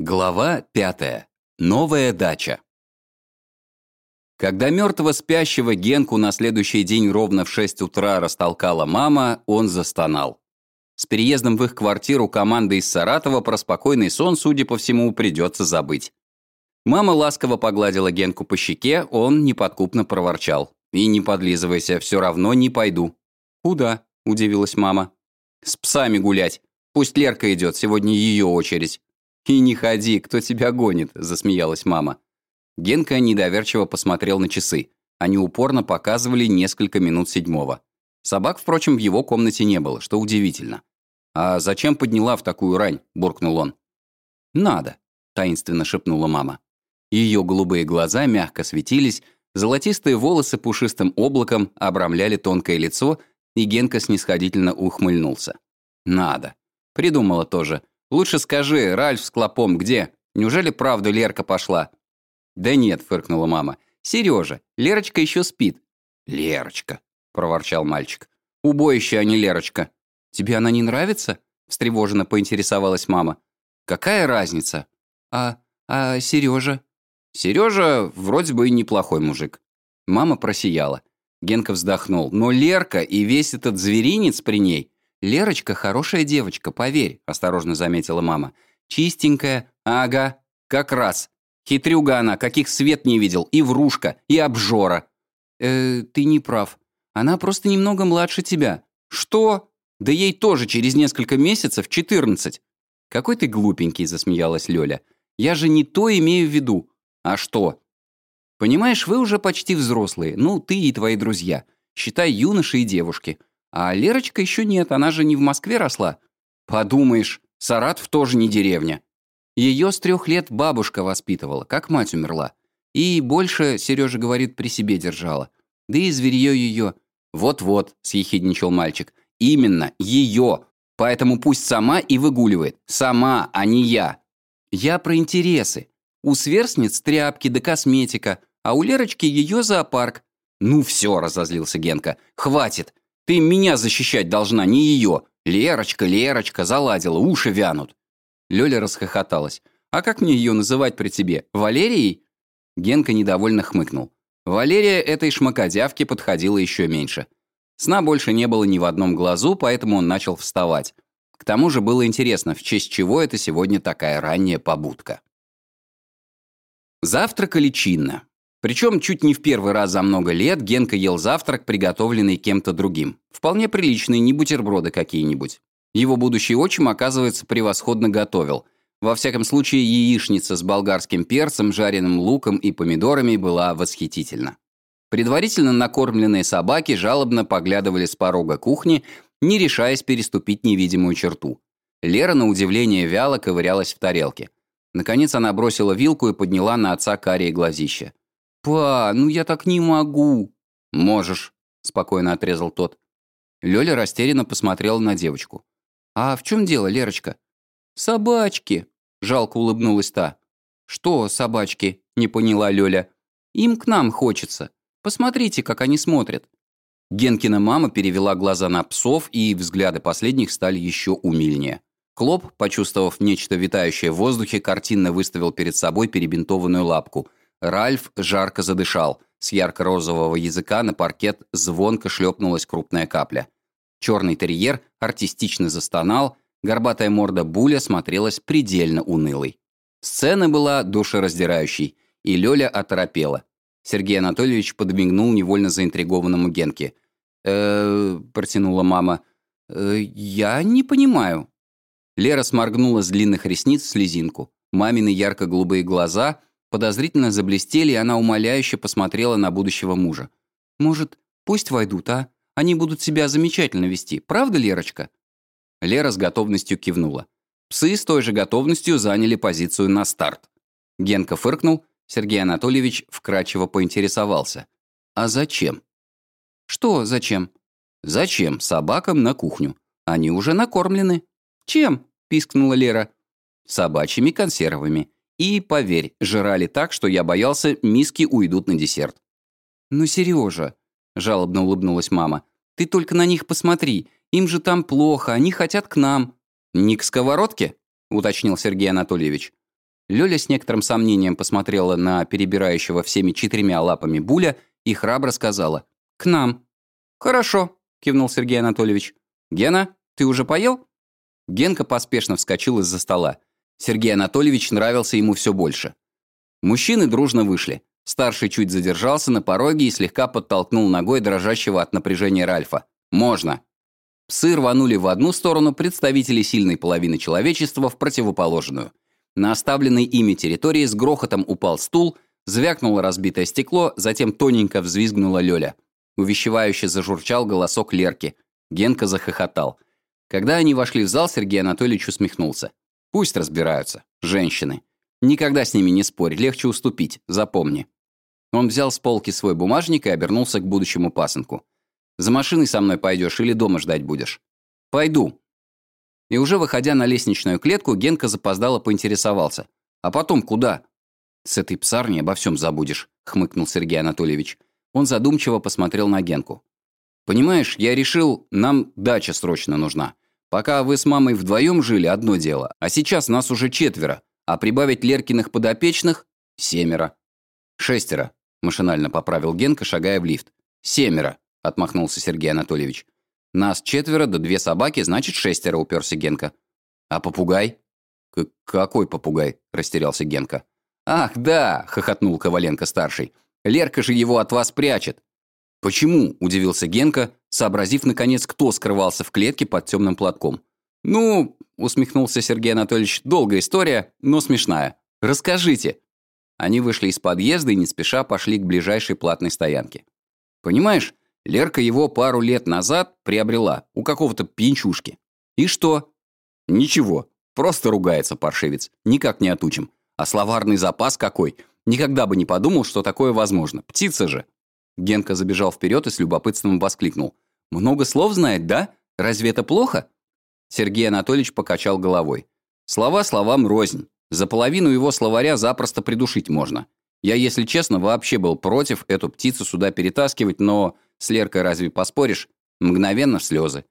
Глава пятая. Новая дача. Когда мертвого спящего Генку на следующий день ровно в 6 утра растолкала мама, он застонал. С переездом в их квартиру команды из Саратова про спокойный сон, судя по всему, придется забыть. Мама ласково погладила Генку по щеке, он неподкупно проворчал. «И не подлизывайся, все равно не пойду». «Куда?» – удивилась мама. «С псами гулять. Пусть Лерка идет, сегодня ее очередь». «И не ходи, кто тебя гонит», – засмеялась мама. Генка недоверчиво посмотрел на часы. Они упорно показывали несколько минут седьмого. Собак, впрочем, в его комнате не было, что удивительно. «А зачем подняла в такую рань?» – буркнул он. «Надо», – таинственно шепнула мама. Ее голубые глаза мягко светились, золотистые волосы пушистым облаком обрамляли тонкое лицо, и Генка снисходительно ухмыльнулся. «Надо». Придумала тоже. Лучше скажи, Ральф с Клопом где? Неужели правду Лерка пошла?» «Да нет», — фыркнула мама. «Сережа, Лерочка еще спит». «Лерочка», — проворчал мальчик. «Убоище, а не Лерочка». «Тебе она не нравится?» — встревоженно поинтересовалась мама. «Какая разница?» «А... а Сережа?» «Сережа вроде бы и неплохой мужик». Мама просияла. Генка вздохнул. «Но Лерка и весь этот зверинец при ней «Лерочка хорошая девочка, поверь», — осторожно заметила мама. «Чистенькая, ага, как раз. Хитрюга она, каких свет не видел, и врушка, и обжора». «Э, ты не прав. Она просто немного младше тебя». «Что? Да ей тоже через несколько месяцев 14». «Какой ты глупенький», — засмеялась Лёля. «Я же не то имею в виду». «А что?» «Понимаешь, вы уже почти взрослые, ну, ты и твои друзья. Считай, юноши и девушки. А Лерочка еще нет, она же не в Москве росла. Подумаешь, Саратов тоже не деревня. Ее с трех лет бабушка воспитывала, как мать умерла. И больше, Сережа говорит, при себе держала. Да и зверье ее... Вот-вот, съехидничал мальчик. Именно, ее. Поэтому пусть сама и выгуливает. Сама, а не я. Я про интересы. У сверстниц тряпки да косметика, а у Лерочки ее зоопарк. Ну все, разозлился Генка. Хватит. Ты меня защищать должна, не ее. Лерочка, Лерочка, заладила, уши вянут». Лёля расхохоталась. «А как мне ее называть при тебе? Валерией?» Генка недовольно хмыкнул. Валерия этой шмакодявке подходила еще меньше. Сна больше не было ни в одном глазу, поэтому он начал вставать. К тому же было интересно, в честь чего это сегодня такая ранняя побудка. Завтракали чинно. Причем чуть не в первый раз за много лет Генка ел завтрак, приготовленный кем-то другим. Вполне приличные, не бутерброды какие-нибудь. Его будущий отчим, оказывается, превосходно готовил. Во всяком случае, яичница с болгарским перцем, жареным луком и помидорами была восхитительна. Предварительно накормленные собаки жалобно поглядывали с порога кухни, не решаясь переступить невидимую черту. Лера, на удивление, вяло ковырялась в тарелке. Наконец она бросила вилку и подняла на отца карие глазища. «Па, ну я так не могу!» «Можешь», — спокойно отрезал тот. Лёля растерянно посмотрела на девочку. «А в чем дело, Лерочка?» «Собачки», — жалко улыбнулась та. «Что собачки?» — не поняла Лёля. «Им к нам хочется. Посмотрите, как они смотрят». Генкина мама перевела глаза на псов, и взгляды последних стали еще умильнее. Клоп, почувствовав нечто витающее в воздухе, картинно выставил перед собой перебинтованную лапку — Ральф жарко задышал. С ярко-розового языка на паркет звонко шлепнулась крупная капля. Черный терьер артистично застонал, горбатая морда Буля смотрелась предельно унылой. Сцена была душераздирающей, и Лёля оторопела. Сергей Анатольевич подмигнул невольно заинтригованному Генке. э протянула мама. «Э, «Я не понимаю». Лера сморгнула с длинных ресниц слезинку. Мамины ярко-голубые глаза Подозрительно заблестели, и она умоляюще посмотрела на будущего мужа. «Может, пусть войдут, а? Они будут себя замечательно вести. Правда, Лерочка?» Лера с готовностью кивнула. Псы с той же готовностью заняли позицию на старт. Генка фыркнул, Сергей Анатольевич вкрадчиво поинтересовался. «А зачем?» «Что зачем?» «Зачем собакам на кухню? Они уже накормлены». «Чем?» – пискнула Лера. «Собачьими консервами. И, поверь, жрали так, что я боялся, миски уйдут на десерт. «Ну, Сережа», — жалобно улыбнулась мама, — «ты только на них посмотри. Им же там плохо, они хотят к нам». «Не к сковородке?» — уточнил Сергей Анатольевич. Лёля с некоторым сомнением посмотрела на перебирающего всеми четырьмя лапами Буля и храбро сказала «К нам». «Хорошо», — кивнул Сергей Анатольевич. «Гена, ты уже поел?» Генка поспешно вскочил из-за стола. Сергей Анатольевич нравился ему все больше. Мужчины дружно вышли. Старший чуть задержался на пороге и слегка подтолкнул ногой дрожащего от напряжения Ральфа. «Можно». Псы рванули в одну сторону, представители сильной половины человечества в противоположную. На оставленной ими территории с грохотом упал стул, звякнуло разбитое стекло, затем тоненько взвизгнула Лёля. Увещевающе зажурчал голосок Лерки. Генка захохотал. Когда они вошли в зал, Сергей Анатольевич усмехнулся. Пусть разбираются. Женщины. Никогда с ними не спорь, легче уступить, запомни. Он взял с полки свой бумажник и обернулся к будущему пасынку. «За машиной со мной пойдешь или дома ждать будешь?» «Пойду». И уже выходя на лестничную клетку, Генка запоздало поинтересовался. «А потом куда?» «С этой псарней обо всем забудешь», — хмыкнул Сергей Анатольевич. Он задумчиво посмотрел на Генку. «Понимаешь, я решил, нам дача срочно нужна. Пока вы с мамой вдвоем жили, одно дело, а сейчас нас уже четверо, а прибавить Леркиных подопечных – семеро. Шестеро, машинально поправил Генка, шагая в лифт. Семеро, отмахнулся Сергей Анатольевич. Нас четверо, да две собаки, значит шестеро, уперся Генка. А попугай? К «Какой попугай?» – растерялся Генка. «Ах, да!» – хохотнул Коваленко-старший. «Лерка же его от вас прячет!» «Почему?» – удивился Генка, сообразив, наконец, кто скрывался в клетке под темным платком. «Ну», – усмехнулся Сергей Анатольевич, – «долгая история, но смешная. Расскажите». Они вышли из подъезда и не спеша пошли к ближайшей платной стоянке. «Понимаешь, Лерка его пару лет назад приобрела у какого-то пьянчушки. И что?» «Ничего, просто ругается паршивец, никак не отучим. А словарный запас какой? Никогда бы не подумал, что такое возможно. Птица же!» Генка забежал вперед и с любопытством воскликнул. «Много слов знает, да? Разве это плохо?» Сергей Анатольевич покачал головой. «Слова словам рознь. За половину его словаря запросто придушить можно. Я, если честно, вообще был против эту птицу сюда перетаскивать, но с Леркой разве поспоришь? Мгновенно в слезы».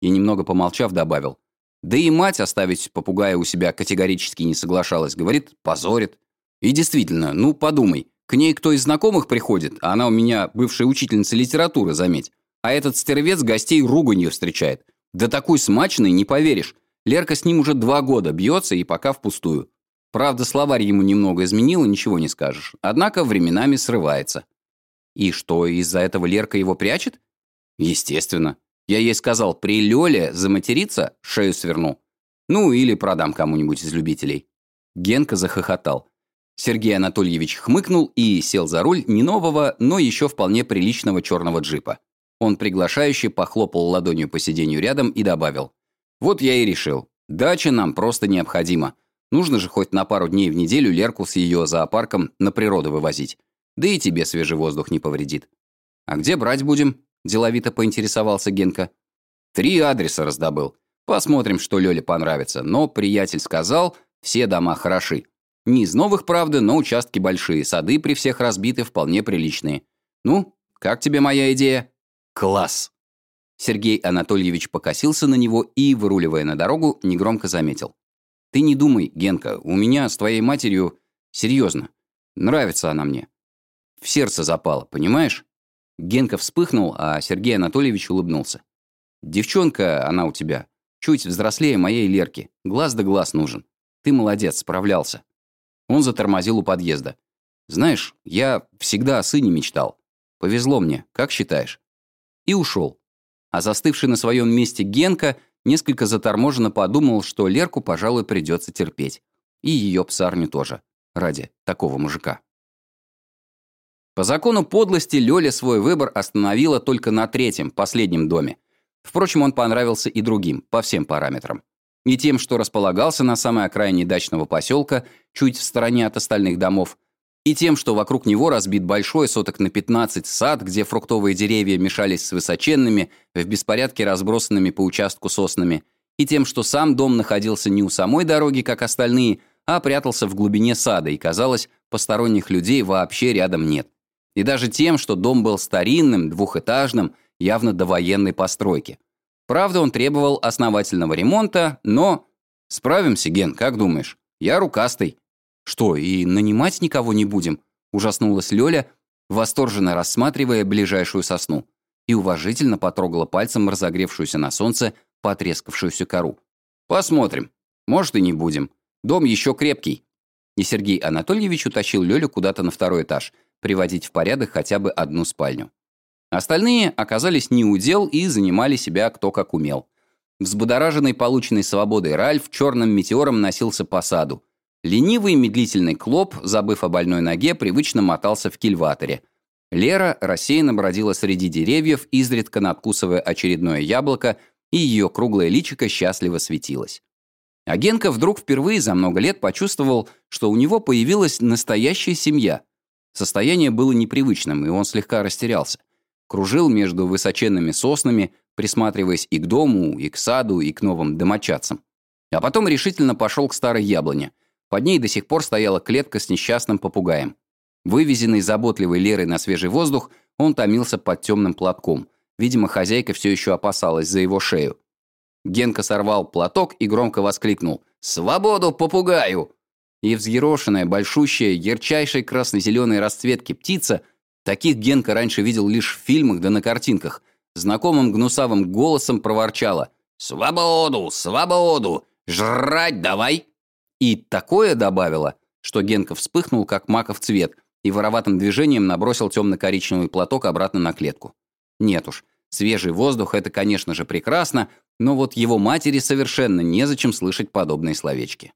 И немного помолчав, добавил. «Да и мать оставить попугая у себя категорически не соглашалась. Говорит, позорит. И действительно, ну подумай, к ней кто из знакомых приходит, а она у меня бывшая учительница литературы, заметь. А этот стервец гостей руганью встречает. Да такой смачный, не поверишь. Лерка с ним уже два года бьется и пока впустую. Правда, словарь ему немного изменил, и ничего не скажешь. Однако временами срывается. И что, из-за этого Лерка его прячет? Естественно. Я ей сказал, при Лёле заматериться, шею сверну. Ну, или продам кому-нибудь из любителей. Генка захохотал. Сергей Анатольевич хмыкнул и сел за руль не нового, но еще вполне приличного черного джипа. Он приглашающе похлопал ладонью по сиденью рядом и добавил. «Вот я и решил. Дача нам просто необходима. Нужно же хоть на пару дней в неделю Лерку с ее зоопарком на природу вывозить. Да и тебе свежий воздух не повредит». «А где брать будем?» – деловито поинтересовался Генка. «Три адреса раздобыл. Посмотрим, что Лёле понравится. Но приятель сказал, все дома хороши. Не из новых, правда, но участки большие, сады при всех разбиты вполне приличные. Ну, как тебе моя идея? Класс! Сергей Анатольевич покосился на него и, выруливая на дорогу, негромко заметил. Ты не думай, Генка, у меня с твоей матерью... Серьезно. Нравится она мне. В сердце запала, понимаешь? Генка вспыхнул, а Сергей Анатольевич улыбнулся. Девчонка она у тебя. Чуть взрослее моей Лерки. Глаз да глаз нужен. Ты молодец, справлялся. Он затормозил у подъезда. «Знаешь, я всегда о сыне мечтал. Повезло мне, как считаешь?» И ушел. А застывший на своем месте Генка несколько заторможенно подумал, что Лерку, пожалуй, придется терпеть. И ее псарню тоже. Ради такого мужика. По закону подлости Лёля свой выбор остановила только на третьем, последнем доме. Впрочем, он понравился и другим, по всем параметрам и тем, что располагался на самой окраине дачного поселка, чуть в стороне от остальных домов, и тем, что вокруг него разбит большой соток на 15 сад, где фруктовые деревья мешались с высоченными, в беспорядке разбросанными по участку соснами, и тем, что сам дом находился не у самой дороги, как остальные, а прятался в глубине сада, и, казалось, посторонних людей вообще рядом нет. И даже тем, что дом был старинным, двухэтажным, явно довоенной постройки – Правда, он требовал основательного ремонта, но... Справимся, Ген, как думаешь? Я рукастый. «Что, и нанимать никого не будем?» — ужаснулась Лёля, восторженно рассматривая ближайшую сосну, и уважительно потрогала пальцем разогревшуюся на солнце потрескавшуюся кору. «Посмотрим. Может, и не будем. Дом еще крепкий». И Сергей Анатольевич утащил Лёлю куда-то на второй этаж, приводить в порядок хотя бы одну спальню. Остальные оказались не у дел и занимали себя кто как умел. Взбудораженный полученной свободой Ральф черным метеором носился по саду. Ленивый медлительный Клоп, забыв о больной ноге, привычно мотался в кильваторе. Лера рассеянно бродила среди деревьев, изредка надкусывая очередное яблоко, и ее круглое личико счастливо светилось. А Генка вдруг впервые за много лет почувствовал, что у него появилась настоящая семья. Состояние было непривычным, и он слегка растерялся. Кружил между высоченными соснами, присматриваясь и к дому, и к саду, и к новым домочадцам. А потом решительно пошел к старой яблоне. Под ней до сих пор стояла клетка с несчастным попугаем. Вывезенный заботливой Лерой на свежий воздух, он томился под темным платком. Видимо, хозяйка все еще опасалась за его шею. Генка сорвал платок и громко воскликнул «Свободу попугаю!» И взъерошенная, большущая, ярчайшей красно-зеленой расцветки птица, таких Генка раньше видел лишь в фильмах да на картинках, знакомым гнусавым голосом проворчала «Свободу! Свободу! Жрать давай!» И такое добавила, что Генка вспыхнул, как маков цвет, и вороватым движением набросил темно-коричневый платок обратно на клетку. Нет уж, свежий воздух — это, конечно же, прекрасно, но вот его матери совершенно незачем слышать подобные словечки.